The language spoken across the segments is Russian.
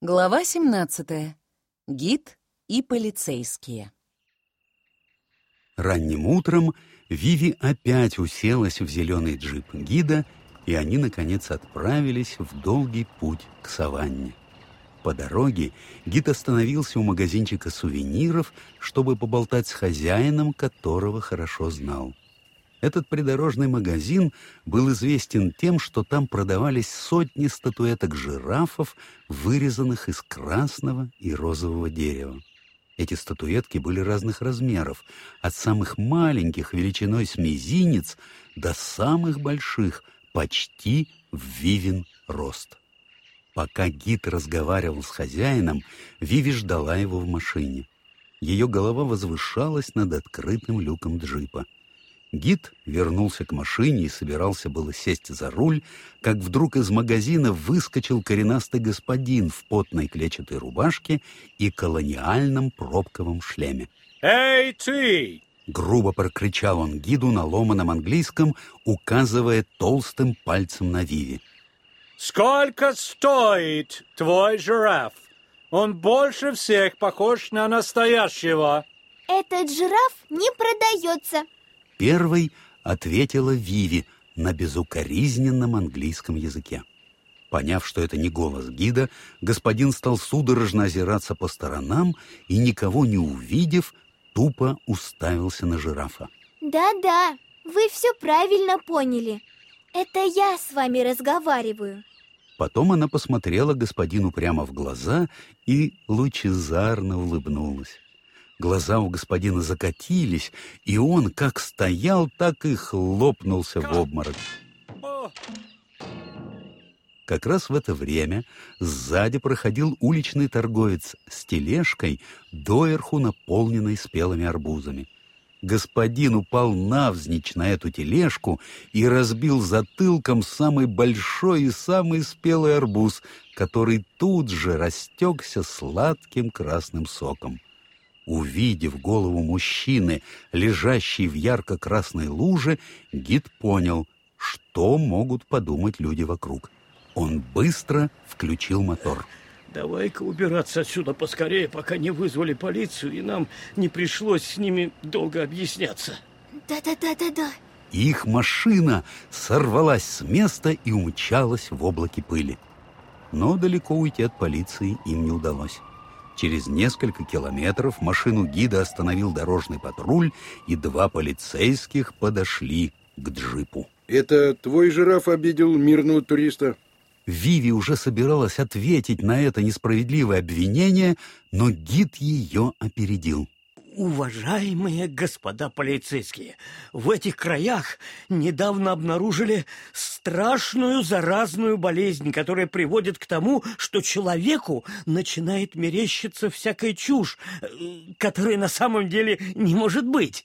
Глава 17. Гид и полицейские. Ранним утром Виви опять уселась в зеленый джип гида, и они, наконец, отправились в долгий путь к саванне. По дороге гид остановился у магазинчика сувениров, чтобы поболтать с хозяином, которого хорошо знал. Этот придорожный магазин был известен тем, что там продавались сотни статуэток жирафов, вырезанных из красного и розового дерева. Эти статуэтки были разных размеров, от самых маленьких величиной с мизинец до самых больших, почти в Вивин рост. Пока гид разговаривал с хозяином, Виви ждала его в машине. Ее голова возвышалась над открытым люком джипа. Гид вернулся к машине и собирался было сесть за руль, как вдруг из магазина выскочил коренастый господин в потной клетчатой рубашке и колониальном пробковом шлеме. «Эй, ты!» Грубо прокричал он гиду на ломаном английском, указывая толстым пальцем на Виви. «Сколько стоит твой жираф? Он больше всех похож на настоящего». Этот жираф не продается. Первой ответила Виви на безукоризненном английском языке. Поняв, что это не голос гида, господин стал судорожно озираться по сторонам и, никого не увидев, тупо уставился на жирафа. Да-да, вы все правильно поняли. Это я с вами разговариваю. Потом она посмотрела господину прямо в глаза и лучезарно улыбнулась. Глаза у господина закатились, и он как стоял, так и хлопнулся в обморок. Как раз в это время сзади проходил уличный торговец с тележкой, доверху наполненной спелыми арбузами. Господин упал навзничь на эту тележку и разбил затылком самый большой и самый спелый арбуз, который тут же растекся сладким красным соком. Увидев голову мужчины, лежащей в ярко-красной луже, гид понял, что могут подумать люди вокруг. Он быстро включил мотор. Давай-ка убираться отсюда поскорее, пока не вызвали полицию, и нам не пришлось с ними долго объясняться. Да-да-да-да-да. Их машина сорвалась с места и умчалась в облаке пыли. Но далеко уйти от полиции им не удалось. Через несколько километров машину гида остановил дорожный патруль, и два полицейских подошли к джипу. Это твой жираф обидел мирного туриста? Виви уже собиралась ответить на это несправедливое обвинение, но гид ее опередил. Уважаемые господа полицейские, в этих краях недавно обнаружили страшную заразную болезнь, которая приводит к тому, что человеку начинает мерещиться всякая чушь, э, которая на самом деле не может быть.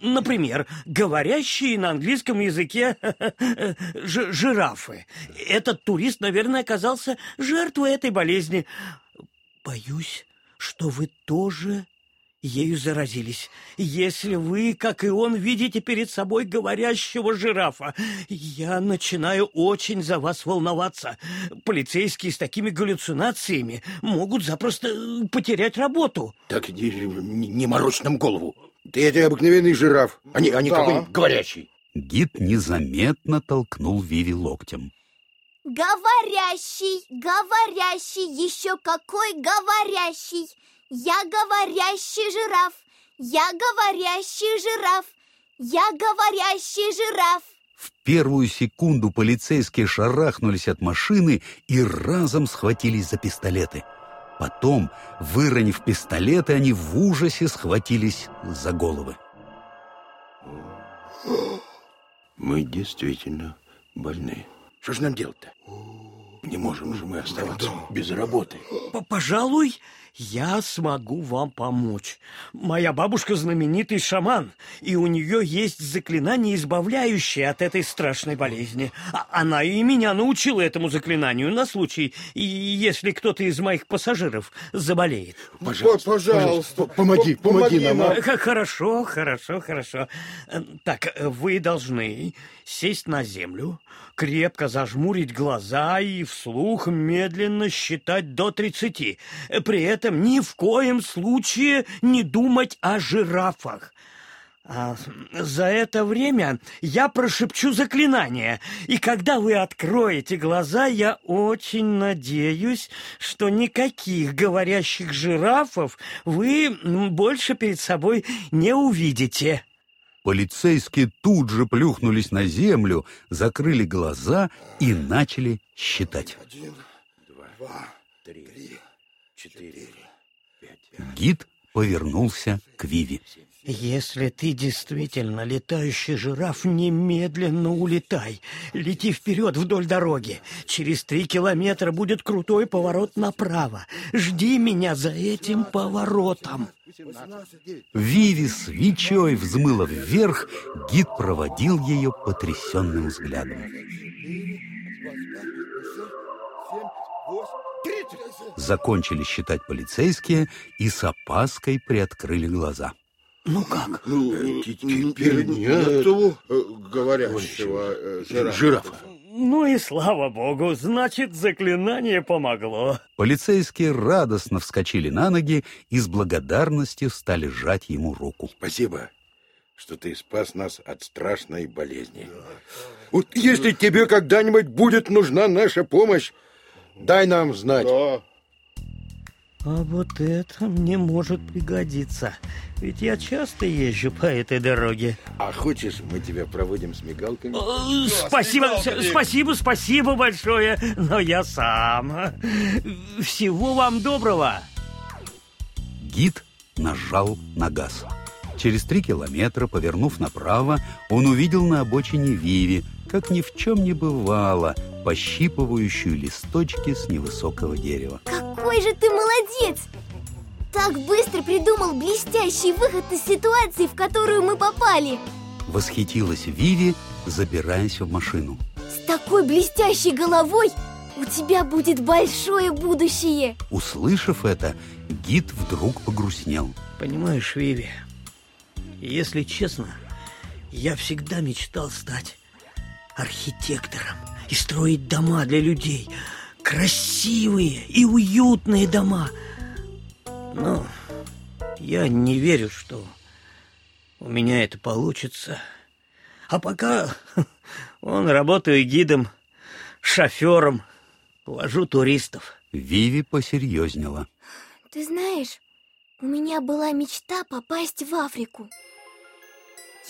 Например, говорящие на английском языке жирафы. Этот турист, наверное, оказался жертвой этой болезни. Боюсь, что вы тоже ею заразились. Если вы, как и он, видите перед собой говорящего жирафа, я начинаю очень за вас волноваться. Полицейские с такими галлюцинациями могут запросто э, потерять работу. Так не, не, не морочь нам голову. Ты это обыкновенный жираф, а не, а не да. какой говорящий. Гид незаметно толкнул Виви локтем. Говорящий, говорящий, еще какой говорящий. Я говорящий жираф, я говорящий жираф, я говорящий жираф. В первую секунду полицейские шарахнулись от машины и разом схватились за пистолеты. Потом, выронив пистолеты, они в ужасе схватились за головы. Мы действительно больны. Что же нам делать-то? Не можем же мы оставаться без работы. Пожалуй, я смогу вам помочь. Моя бабушка знаменитый шаман, и у нее есть заклинание, избавляющее от этой страшной болезни. А она и меня научила этому заклинанию на случай, если кто-то из моих пассажиров заболеет. Пожалуйста, пожалуйста, помоги, помоги, помоги нам. А? Хорошо, хорошо, хорошо. Так, вы должны сесть на землю, крепко зажмурить глаза и вслух медленно считать до тридцати. При этом ни в коем случае не думать о жирафах. А за это время я прошепчу заклинание, и когда вы откроете глаза, я очень надеюсь, что никаких говорящих жирафов вы больше перед собой не увидите. Полицейские тут же плюхнулись на землю, закрыли глаза и начали считать. Один, два, три, четыре, пять. Гид повернулся к Виви. Если ты действительно летающий жираф, немедленно улетай. Лети вперед вдоль дороги. Через три километра будет крутой поворот направо. Жди меня за этим поворотом. Виви свечой взмыла вверх, гид проводил ее потрясенным взглядом. Закончили считать полицейские и с опаской приоткрыли глаза. Ну как? Ну, теперь нету э, говорящего э, жирафа. жирафа. Ну и слава богу, значит, заклинание помогло. Полицейские радостно вскочили на ноги и с благодарностью стали сжать ему руку. Спасибо, что ты спас нас от страшной болезни. Вот если тебе когда-нибудь будет нужна наша помощь, дай нам знать. А вот это мне может пригодиться. Ведь я часто езжу по этой дороге. А хочешь, мы тебя проводим с мигалками? Э, Спасибо, с- спасибо, спасибо большое, но я сам. Всего вам доброго. Гид нажал на газ. Через три километра, повернув направо, он увидел на обочине Виви, как ни в чем не бывало, пощипывающую листочки с невысокого дерева. Какой же ты молодец! Так быстро придумал блестящий выход из ситуации, в которую мы попали. Восхитилась Виви, забираясь в машину. С такой блестящей головой у тебя будет большое будущее. Услышав это, гид вдруг погрустнел. Понимаешь, Виви, если честно, я всегда мечтал стать архитектором и строить дома для людей. Красивые и уютные дома. Но я не верю, что у меня это получится. А пока он работаю гидом, шофером, вожу туристов. Виви посерьезнела. Ты знаешь, у меня была мечта попасть в Африку.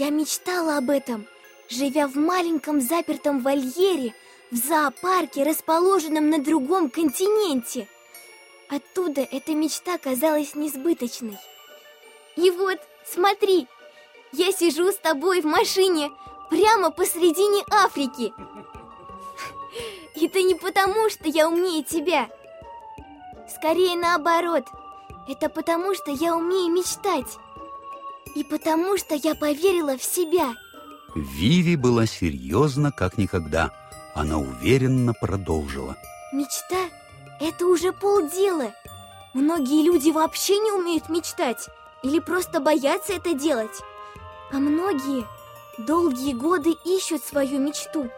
Я мечтала об этом, живя в маленьком запертом вольере в зоопарке, расположенном на другом континенте. Оттуда эта мечта казалась несбыточной. И вот, смотри, я сижу с тобой в машине прямо посредине Африки. И это не потому, что я умнее тебя. Скорее наоборот. Это потому, что я умею мечтать. И потому, что я поверила в себя. Виви была серьезна, как никогда. Она уверенно продолжила. Мечта – это уже полдела. Многие люди вообще не умеют мечтать или просто боятся это делать. А многие долгие годы ищут свою мечту.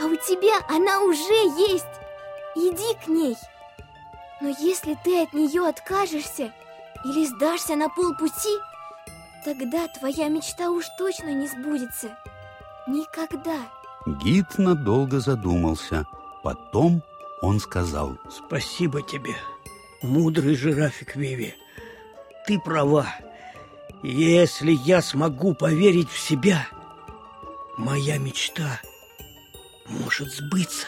А у тебя она уже есть. Иди к ней. Но если ты от нее откажешься или сдашься на полпути, тогда твоя мечта уж точно не сбудется. Никогда. Гид надолго задумался. Потом он сказал. Спасибо тебе, мудрый жирафик Виви. Ты права. Если я смогу поверить в себя, моя мечта может сбыться.